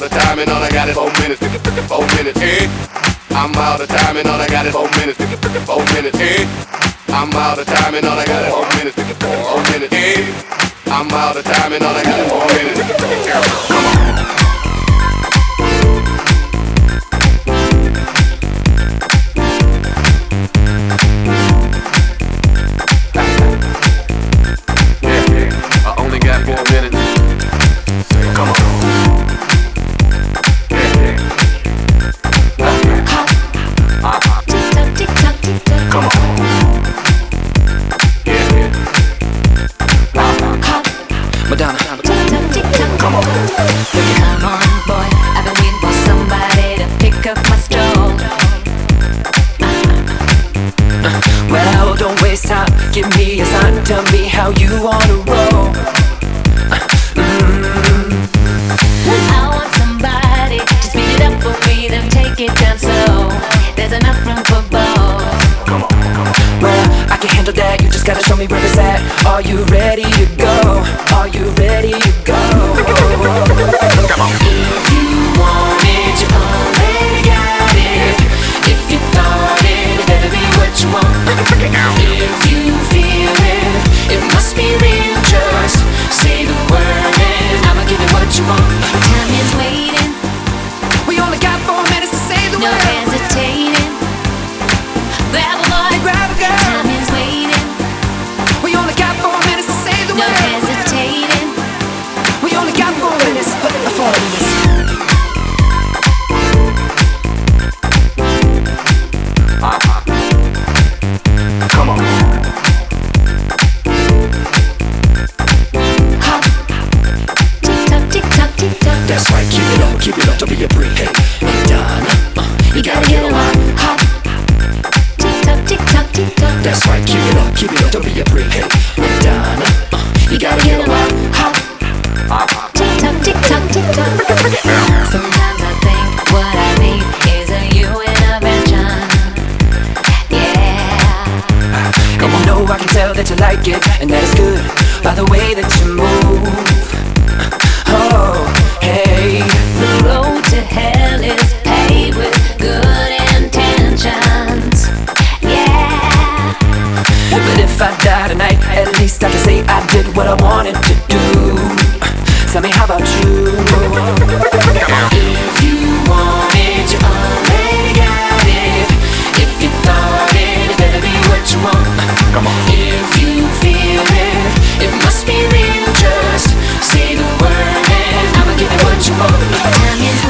out of time and all I got is four minutes. Four minutes. Eh? I'm out of time and all I got is four minutes. Four minutes. Eh? I'm out of time and all I got is four minutes. Four minutes. Eh? I'm out of time and all I got is four minutes. Time. Give me a sign. Tell me how you wanna roll. Mm-hmm. I want somebody to speed it up for me, then take it down slow. There's enough room for both. Well, I can handle that. You just gotta show me where it's at. Are you ready to go? Are you ready to go? Keep it up, up, don't be a freak. Hey, and done. Uh, you gotta get a did what I wanted to do. Tell me, how about you? If you want it, you already got it. If you thought it, it better be what you want. Come on. If you feel it, it must be real. Just say the word and I'ma give you what you want.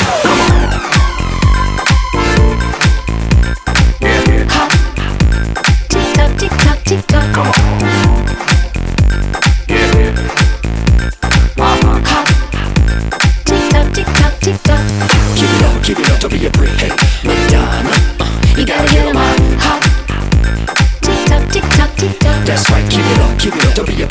keep it up don't be a brickhead With dime, uh, you gotta get on my hot Tick tock, tick tock, tick tock That's right, keep it up, keep it up don't be a